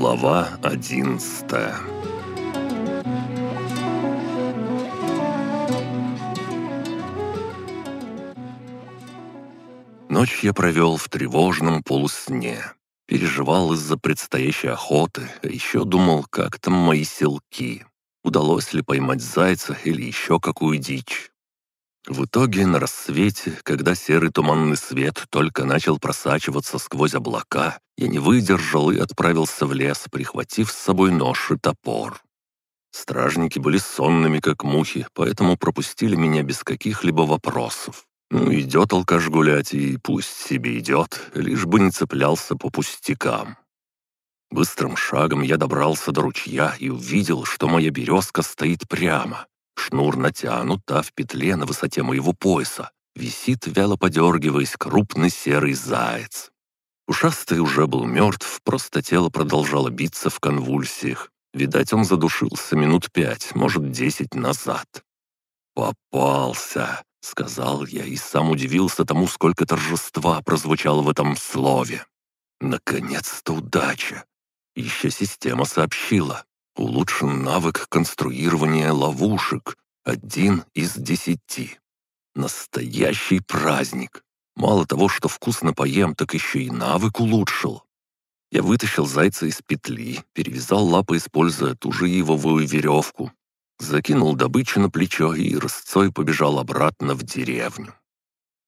Глава одиннадцатая Ночь я провел в тревожном полусне. Переживал из-за предстоящей охоты, а еще думал, как там мои селки. Удалось ли поймать зайца или еще какую дичь. В итоге на рассвете, когда серый туманный свет только начал просачиваться сквозь облака, я не выдержал и отправился в лес, прихватив с собой нож и топор. Стражники были сонными, как мухи, поэтому пропустили меня без каких-либо вопросов. Ну, идет алкаш гулять, и пусть себе идет, лишь бы не цеплялся по пустякам. Быстрым шагом я добрался до ручья и увидел, что моя березка стоит прямо, Шнур натянут, а в петле на высоте моего пояса висит, вяло подергиваясь, крупный серый заяц. Ушастый уже был мертв, просто тело продолжало биться в конвульсиях. Видать, он задушился минут пять, может, десять назад. «Попался!» — сказал я и сам удивился тому, сколько торжества прозвучало в этом слове. «Наконец-то удача!» Еще система сообщила. Улучшен навык конструирования ловушек. Один из десяти. Настоящий праздник. Мало того, что вкусно поем, так еще и навык улучшил. Я вытащил зайца из петли, перевязал лапы, используя ту же ивовую веревку. Закинул добычу на плечо и рысцой побежал обратно в деревню.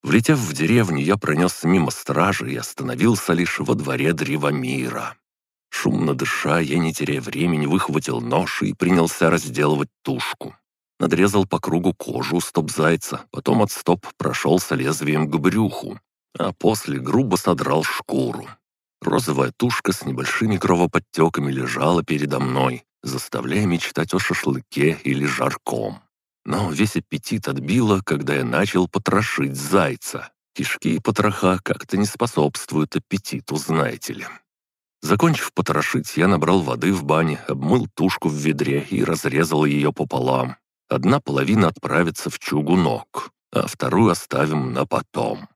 Влетев в деревню, я пронесся мимо стражи и остановился лишь во дворе Древомира. Шумно дыша, я, не теряя времени, выхватил нож и принялся разделывать тушку. Надрезал по кругу кожу стоп-зайца, потом от стоп прошелся лезвием к брюху, а после грубо содрал шкуру. Розовая тушка с небольшими кровоподтеками лежала передо мной, заставляя мечтать о шашлыке или жарком. Но весь аппетит отбило, когда я начал потрошить зайца. Кишки и потроха как-то не способствуют аппетиту, знаете ли. Закончив потрошить, я набрал воды в бане, обмыл тушку в ведре и разрезал ее пополам. Одна половина отправится в чугунок, а вторую оставим на потом.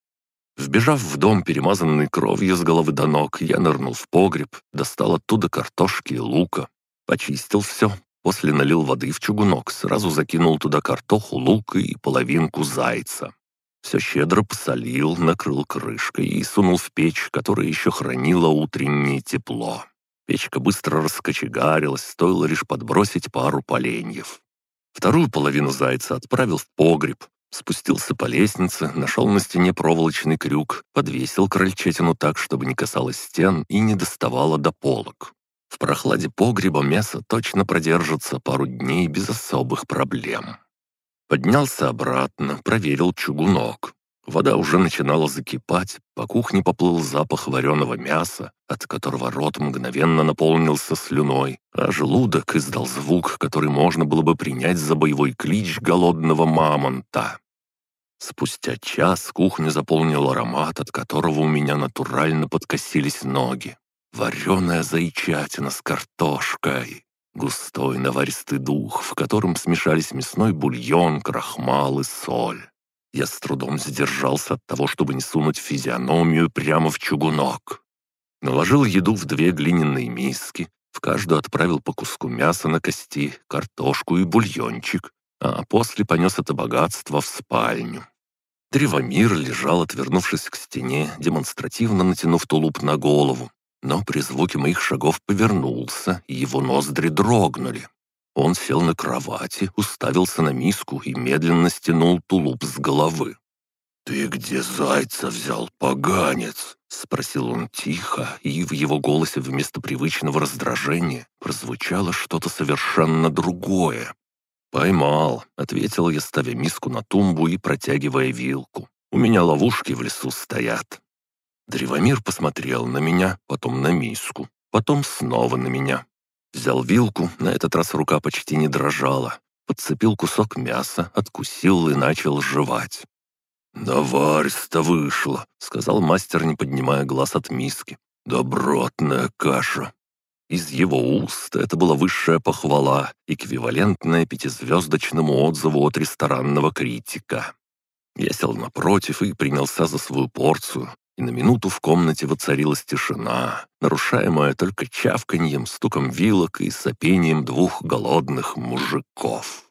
Вбежав в дом, перемазанный кровью с головы до ног, я нырнул в погреб, достал оттуда картошки и лука, почистил все, после налил воды в чугунок, сразу закинул туда картоху, лук и половинку зайца. Все щедро посолил, накрыл крышкой и сунул в печь, которая еще хранила утреннее тепло. Печка быстро раскочегарилась, стоило лишь подбросить пару поленьев. Вторую половину зайца отправил в погреб, спустился по лестнице, нашел на стене проволочный крюк, подвесил крольчатину так, чтобы не касалось стен и не доставало до полок. В прохладе погреба мясо точно продержится пару дней без особых проблем. Поднялся обратно, проверил чугунок. Вода уже начинала закипать, по кухне поплыл запах вареного мяса, от которого рот мгновенно наполнился слюной, а желудок издал звук, который можно было бы принять за боевой клич голодного мамонта. Спустя час кухню заполнил аромат, от которого у меня натурально подкосились ноги. Вареная зайчатина с картошкой. Густой наваристый дух, в котором смешались мясной бульон, крахмал и соль. Я с трудом сдержался от того, чтобы не сунуть физиономию прямо в чугунок. Наложил еду в две глиняные миски, в каждую отправил по куску мяса на кости, картошку и бульончик, а после понес это богатство в спальню. Древомир лежал, отвернувшись к стене, демонстративно натянув тулуп на голову, но при звуке моих шагов повернулся, его ноздри дрогнули. Он сел на кровати, уставился на миску и медленно стянул тулуп с головы. «Ты где зайца взял, поганец?» — спросил он тихо, и в его голосе вместо привычного раздражения прозвучало что-то совершенно другое. «Поймал», — ответил я, ставя миску на тумбу и протягивая вилку. «У меня ловушки в лесу стоят». Древомир посмотрел на меня, потом на миску, потом снова на меня. Взял вилку, на этот раз рука почти не дрожала. Подцепил кусок мяса, откусил и начал жевать. «Наварь-то вышло», — сказал мастер, не поднимая глаз от миски. «Добротная каша». Из его уст это была высшая похвала, эквивалентная пятизвездочному отзыву от ресторанного критика. Я сел напротив и принялся за свою порцию, и на минуту в комнате воцарилась тишина, нарушаемая только чавканьем, стуком вилок и сопением двух голодных мужиков.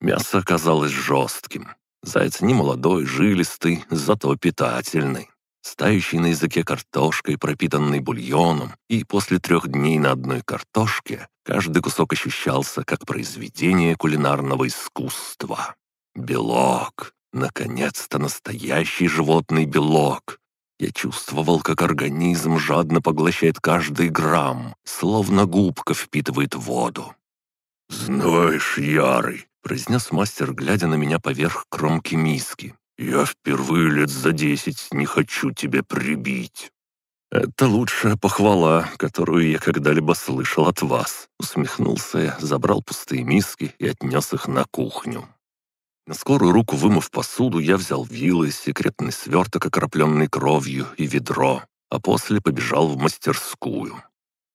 Мясо оказалось жестким. Заяц не молодой, жилистый, зато питательный. Стающий на языке картошкой, пропитанный бульоном, и после трех дней на одной картошке каждый кусок ощущался как произведение кулинарного искусства. Белок. Наконец-то настоящий животный белок. Я чувствовал, как организм жадно поглощает каждый грамм, словно губка впитывает воду. «Знаешь, Ярый», — произнес мастер, глядя на меня поверх кромки миски, «я впервые лет за десять не хочу тебя прибить». «Это лучшая похвала, которую я когда-либо слышал от вас», — усмехнулся я, забрал пустые миски и отнес их на кухню. На скорую руку вымыв посуду, я взял вилы, секретный сверток, окропленный кровью, и ведро, а после побежал в мастерскую.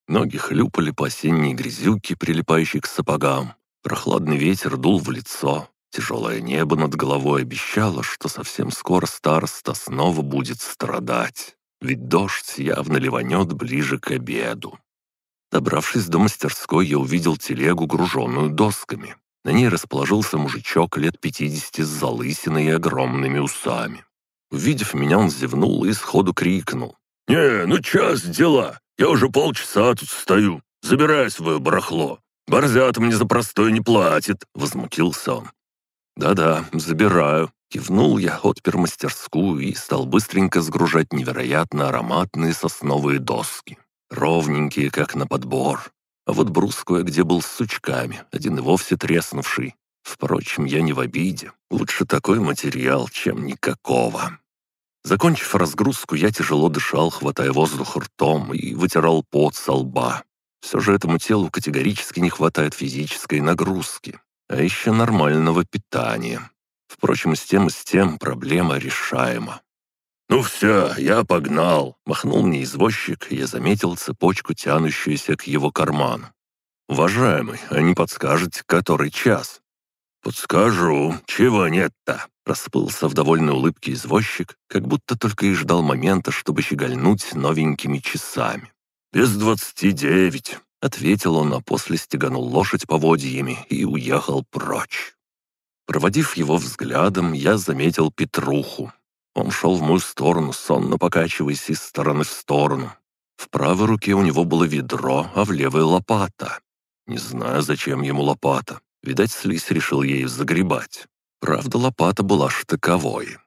Ноги хлюпали по осенней грязюке, прилипающей к сапогам. Прохладный ветер дул в лицо. Тяжелое небо над головой обещало, что совсем скоро староста снова будет страдать. Ведь дождь явно ливанет ближе к обеду. Добравшись до мастерской, я увидел телегу, груженную досками. На ней расположился мужичок лет пятидесяти с залысиной и огромными усами. Увидев меня, он зевнул и сходу крикнул. «Не, ну час дела! Я уже полчаса тут стою. Забирай свое барахло. Борзят мне за простой не платит!» — возмутился он. «Да-да, забираю», — кивнул я, отпер мастерскую и стал быстренько сгружать невероятно ароматные сосновые доски. Ровненькие, как на подбор, а вот брус кое-где был с сучками, один и вовсе треснувший. Впрочем, я не в обиде. Лучше такой материал, чем никакого. Закончив разгрузку, я тяжело дышал, хватая воздух ртом и вытирал пот со лба. Все же этому телу категорически не хватает физической нагрузки, а еще нормального питания. Впрочем, с тем и с тем проблема решаема. «Ну все, я погнал!» — махнул мне извозчик, и я заметил цепочку, тянущуюся к его карману. «Уважаемый, а не подскажете, который час?» «Подскажу, чего нет-то?» — расплылся в довольной улыбке извозчик, как будто только и ждал момента, чтобы щегольнуть новенькими часами. «Без двадцати девять», — ответил он, а после стеганул лошадь поводьями и уехал прочь. Проводив его взглядом, я заметил Петруху, он шел в мою сторону, сонно покачиваясь из стороны в сторону. В правой руке у него было ведро, а в левой — лопата. Не знаю, зачем ему лопата. Видать, слизь решил ею загребать. Правда, лопата была штыковой.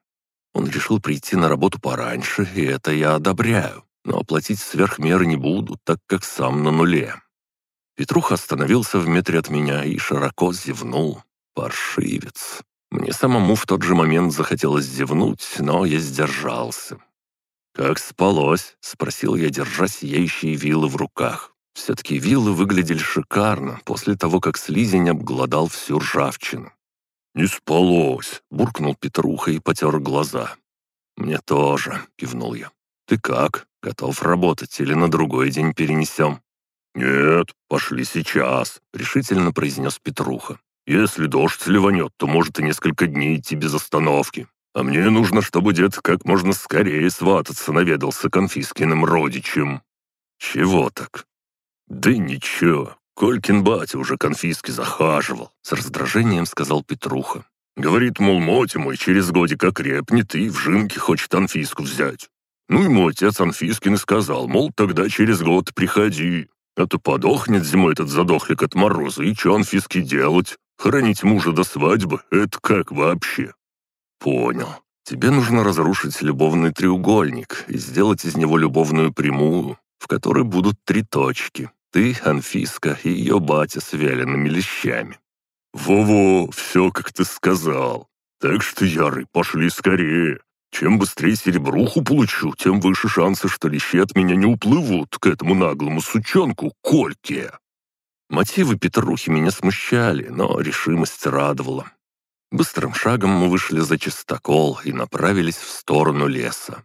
Он решил прийти на работу пораньше, и это я одобряю. Но оплатить сверх меры не буду, так как сам на нуле. Петруха остановился в метре от меня и широко зевнул. Паршивец. Мне самому в тот же момент захотелось зевнуть, но я сдержался. «Как спалось?» — спросил я, держа сияющие вилы в руках. Все-таки вилы выглядели шикарно после того, как слизень обглодал всю ржавчину. «Не спалось!» — буркнул Петруха и потер глаза. «Мне тоже», — кивнул я. «Ты как? Готов работать или на другой день перенесем?» «Нет, пошли сейчас», — решительно произнес Петруха. Если дождь ливанет, то может и несколько дней идти без остановки. А мне нужно, чтобы дед как можно скорее свататься наведался конфискиным родичем». «Чего так?» «Да ничего, Колькин батя уже конфиски захаживал», — с раздражением сказал Петруха. «Говорит, мол, моти мой через годик окрепнет и в жинке хочет анфиску взять. Ну и мой отец Анфискин сказал, мол, тогда через год приходи. А то подохнет зимой этот задохлик от мороза, и что Анфиски делать? Хранить мужа до свадьбы — это как вообще?» «Понял. Тебе нужно разрушить любовный треугольник и сделать из него любовную прямую, в которой будут три точки. Ты, Анфиска и ее батя с вялеными лещами». «Во-во, все, как ты сказал. Так что, Ярый, пошли скорее. Чем быстрее серебруху получу, тем выше шансы, что лещи от меня не уплывут к этому наглому сучонку Кольке». Мотивы Петрухи меня смущали, но решимость радовала. Быстрым шагом мы вышли за чистокол и направились в сторону леса.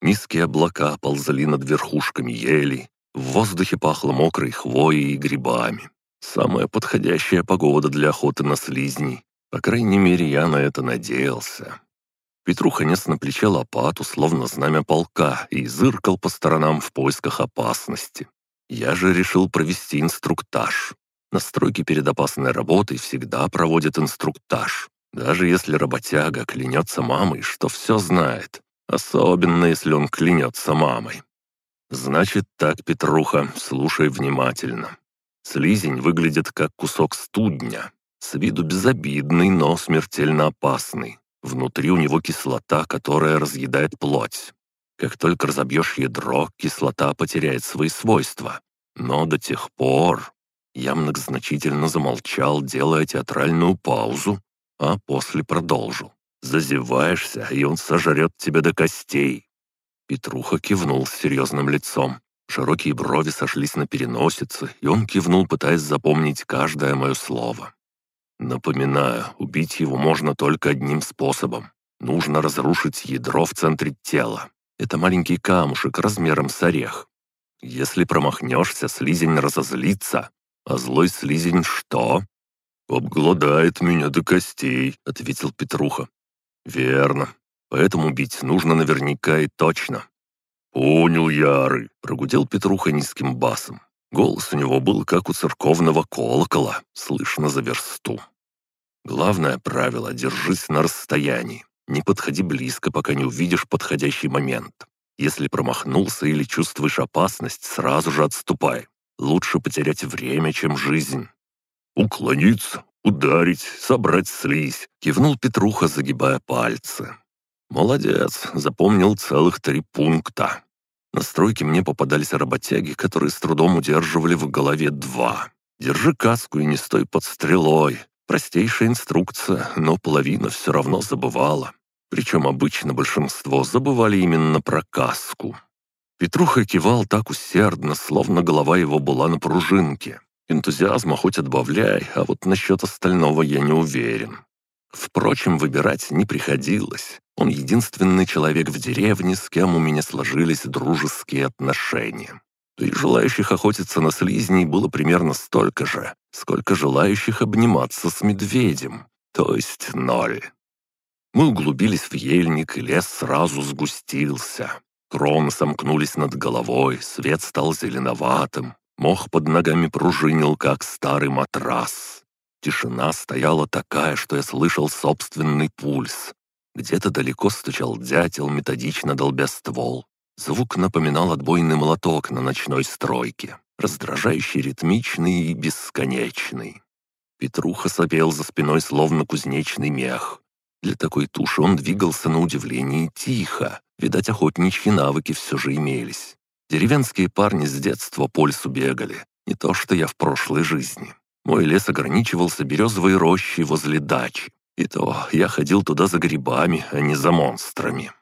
Низкие облака ползали над верхушками елей, в воздухе пахло мокрой хвоей и грибами. Самая подходящая погода для охоты на слизней. По крайней мере, я на это надеялся. Петруха нес на плече лопату, словно знамя полка, и зыркал по сторонам в поисках опасности. Я же решил провести инструктаж. На стройке перед опасной работой всегда проводят инструктаж. Даже если работяга клянется мамой, что все знает. Особенно, если он клянется мамой. Значит так, Петруха, слушай внимательно. Слизень выглядит как кусок студня. С виду безобидный, но смертельно опасный. Внутри у него кислота, которая разъедает плоть. Как только разобьешь ядро, кислота потеряет свои свойства. Но до тех пор... Я многозначительно замолчал, делая театральную паузу, а после продолжил. «Зазеваешься, и он сожрет тебя до костей». Петруха кивнул с серьезным лицом. Широкие брови сошлись на переносице, и он кивнул, пытаясь запомнить каждое мое слово. «Напоминаю, убить его можно только одним способом. Нужно разрушить ядро в центре тела. Это маленький камушек размером с орех. Если промахнешься, слизень разозлится. А злой слизень что? «Обгладает меня до костей», — ответил Петруха. «Верно. Поэтому бить нужно наверняка и точно. «Понял, Яры», — прогудел Петруха низким басом. Голос у него был как у церковного колокола, слышно за версту. «Главное правило — держись на расстоянии. Не подходи близко, пока не увидишь подходящий момент. Если промахнулся или чувствуешь опасность, сразу же отступай. Лучше потерять время, чем жизнь». «Уклониться, ударить, собрать слизь», — кивнул Петруха, загибая пальцы. «Молодец, запомнил целых три пункта. На стройке мне попадались работяги, которые с трудом удерживали в голове два. Держи каску и не стой под стрелой. Простейшая инструкция, но половина все равно забывала. Причем обычно большинство забывали именно про каску. Петруха кивал так усердно, словно голова его была на пружинке. Энтузиазма хоть отбавляй, а вот насчет остального я не уверен. Впрочем, выбирать не приходилось. Он единственный человек в деревне, с кем у меня сложились дружеские отношения. То и желающих охотиться на слизней было примерно столько же, сколько желающих обниматься с медведем, то есть ноль. Мы углубились в ельник, и лес сразу сгустился. Кроны сомкнулись над головой, свет стал зеленоватым, мох под ногами пружинил, как старый матрас. Тишина стояла такая, что я слышал собственный пульс. Где-то далеко стучал дятел, методично долбя ствол. Звук напоминал отбойный молоток на ночной стройке, раздражающий, ритмичный и бесконечный. Петруха сопел за спиной, словно кузнечный мех. Для такой туши он двигался на удивление тихо. Видать, охотничьи навыки все же имелись. Деревенские парни с детства по лесу бегали. Не то, что я в прошлой жизни. Мой лес ограничивался березовой рощей возле дачи. И то я ходил туда за грибами, а не за монстрами.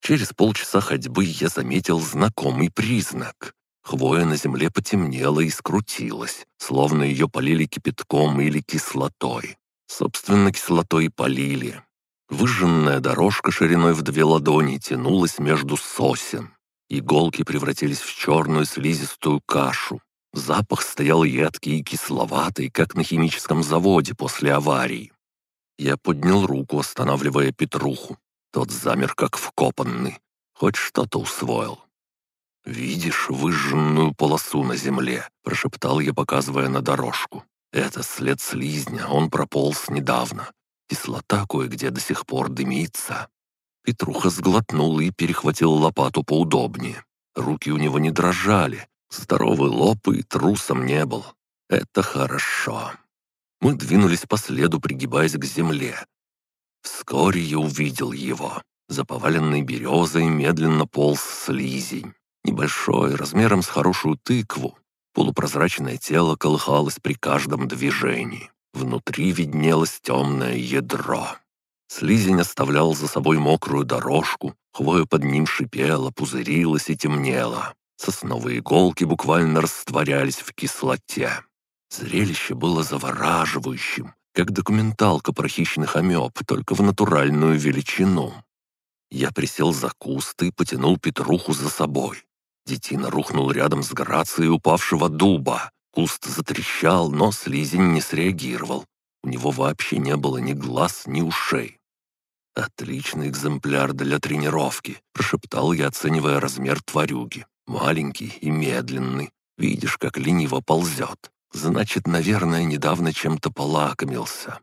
Через полчаса ходьбы я заметил знакомый признак. Хвоя на земле потемнела и скрутилась, словно ее полили кипятком или кислотой. Собственно, кислотой полили. Выжженная дорожка шириной в две ладони тянулась между сосен. Иголки превратились в черную слизистую кашу, Запах стоял едкий и кисловатый, как на химическом заводе после аварии. Я поднял руку, останавливая Петруху. Тот замер, как вкопанный. Хоть что-то усвоил. «Видишь выжженную полосу на земле?» – прошептал я, показывая на дорожку. «Это след слизня, он прополз недавно. Кислота кое-где до сих пор дымится». Петруха сглотнул и перехватил лопату поудобнее. Руки у него не дрожали, Здоровый лоб и трусом не был. Это хорошо. Мы двинулись по следу, пригибаясь к земле. Вскоре я увидел его. За поваленной березой медленно полз слизень. Небольшой, размером с хорошую тыкву. Полупрозрачное тело колыхалось при каждом движении. Внутри виднелось темное ядро. Слизень оставлял за собой мокрую дорожку, хвоя под ним шипела, пузырилась и темнела. Сосновые иголки буквально растворялись в кислоте. Зрелище было завораживающим, как документалка про хищных амеб, только в натуральную величину. Я присел за куст и потянул Петруху за собой. Детина рухнул рядом с грацией упавшего дуба. Куст затрещал, но слизень не среагировал. У него вообще не было ни глаз, ни ушей. «Отличный экземпляр для тренировки», — прошептал я, оценивая размер тварюги. «Маленький и медленный. Видишь, как лениво ползет. Значит, наверное, недавно чем-то полакомился».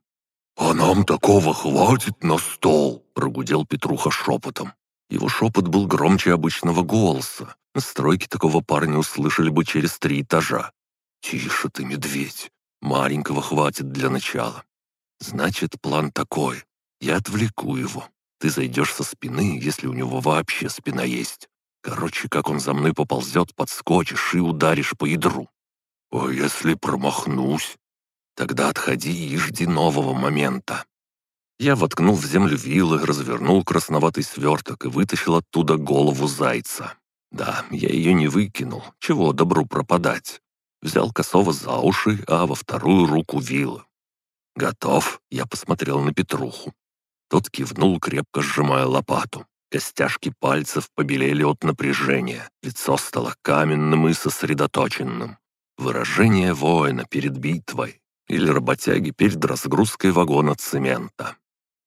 «А нам такого хватит на стол!» — прогудел Петруха шепотом. Его шепот был громче обычного голоса. На такого парня услышали бы через три этажа. «Тише ты, медведь! Маленького хватит для начала. Значит, план такой. Я отвлеку его. Ты зайдешь со спины, если у него вообще спина есть. Короче, как он за мной поползет, подскочишь и ударишь по ядру. А если промахнусь? Тогда отходи и жди нового момента. Я воткнул в землю вилы, развернул красноватый сверток и вытащил оттуда голову зайца. Да, я ее не выкинул, чего добру пропадать. Взял косого за уши, а во вторую руку вилы. «Готов?» — я посмотрел на Петруху. Тот кивнул, крепко сжимая лопату. Костяшки пальцев побелели от напряжения, лицо стало каменным и сосредоточенным. Выражение воина перед битвой или работяги перед разгрузкой вагона цемента.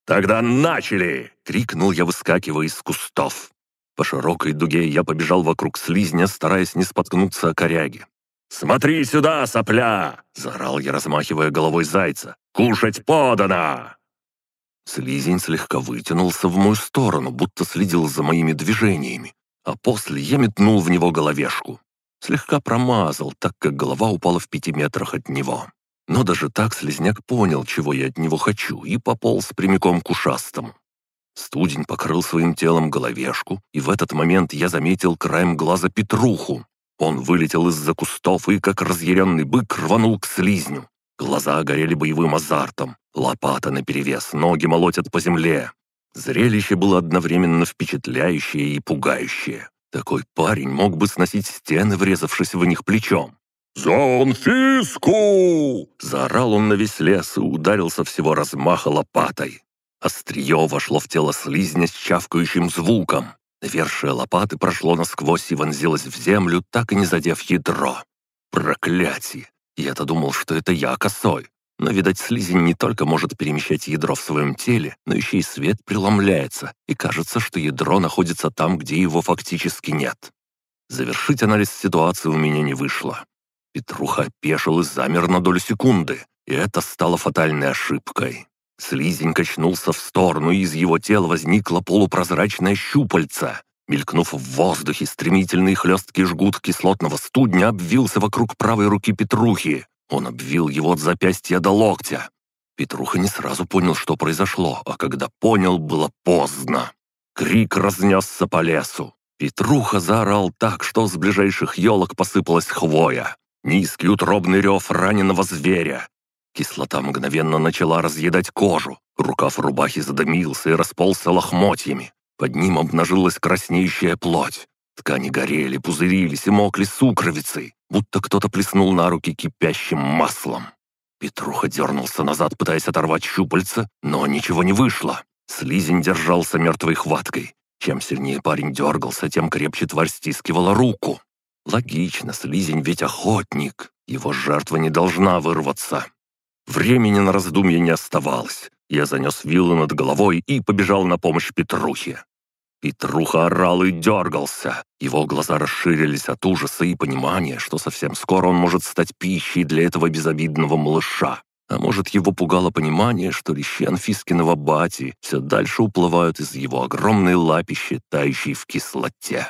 «Тогда начали!» — крикнул я, выскакивая из кустов. По широкой дуге я побежал вокруг слизня, стараясь не споткнуться о коряге. «Смотри сюда, сопля!» — заорал я, размахивая головой зайца. «Кушать подано!» Слизень слегка вытянулся в мою сторону, будто следил за моими движениями, а после я метнул в него головешку. Слегка промазал, так как голова упала в пяти метрах от него. Но даже так слезняк понял, чего я от него хочу, и пополз прямиком к ушастому. Студень покрыл своим телом головешку, и в этот момент я заметил краем глаза Петруху. Он вылетел из-за кустов и, как разъяренный бык, рванул к слизню. Глаза горели боевым азартом, лопата наперевес, ноги молотят по земле. Зрелище было одновременно впечатляющее и пугающее. Такой парень мог бы сносить стены, врезавшись в них плечом. «Зонфиску!» — заорал он на весь лес и ударился всего размаха лопатой. Острие вошло в тело слизня с чавкающим звуком. Навершие лопаты прошло насквозь и вонзилось в землю, так и не задев ядро. Проклятие! Я-то думал, что это я косой. Но, видать, слизень не только может перемещать ядро в своем теле, но еще и свет преломляется, и кажется, что ядро находится там, где его фактически нет. Завершить анализ ситуации у меня не вышло. Петруха опешил и замер на долю секунды, и это стало фатальной ошибкой. Слизень качнулся в сторону, и из его тела возникла полупрозрачная щупальца. Мелькнув в воздухе, стремительный хлесткий жгут кислотного студня обвился вокруг правой руки Петрухи. Он обвил его от запястья до локтя. Петруха не сразу понял, что произошло, а когда понял, было поздно. Крик разнесся по лесу. Петруха заорал так, что с ближайших елок посыпалась хвоя. Низкий утробный рев раненого зверя. Кислота мгновенно начала разъедать кожу. Рукав рубахи задымился и расползся лохмотьями. Под ним обнажилась краснеющая плоть. Ткани горели, пузырились и мокли сукровицей, будто кто-то плеснул на руки кипящим маслом. Петруха дернулся назад, пытаясь оторвать щупальца, но ничего не вышло. Слизень держался мертвой хваткой. Чем сильнее парень дергался, тем крепче тварь стискивала руку. Логично, слизень ведь охотник. Его жертва не должна вырваться. Времени на раздумье не оставалось. Я занес виллу над головой и побежал на помощь Петрухе. Петруха орал и дергался. Его глаза расширились от ужаса и понимания, что совсем скоро он может стать пищей для этого безобидного малыша. А может, его пугало понимание, что лещи Анфискиного бати все дальше уплывают из его огромной лапищи, тающей в кислоте.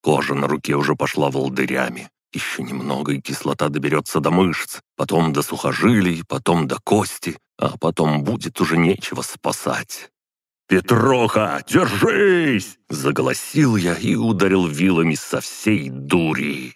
Кожа на руке уже пошла волдырями. Еще немного, и кислота доберется до мышц, потом до сухожилий, потом до кости, а потом будет уже нечего спасать. «Петроха, держись!» — заголосил я и ударил вилами со всей дури.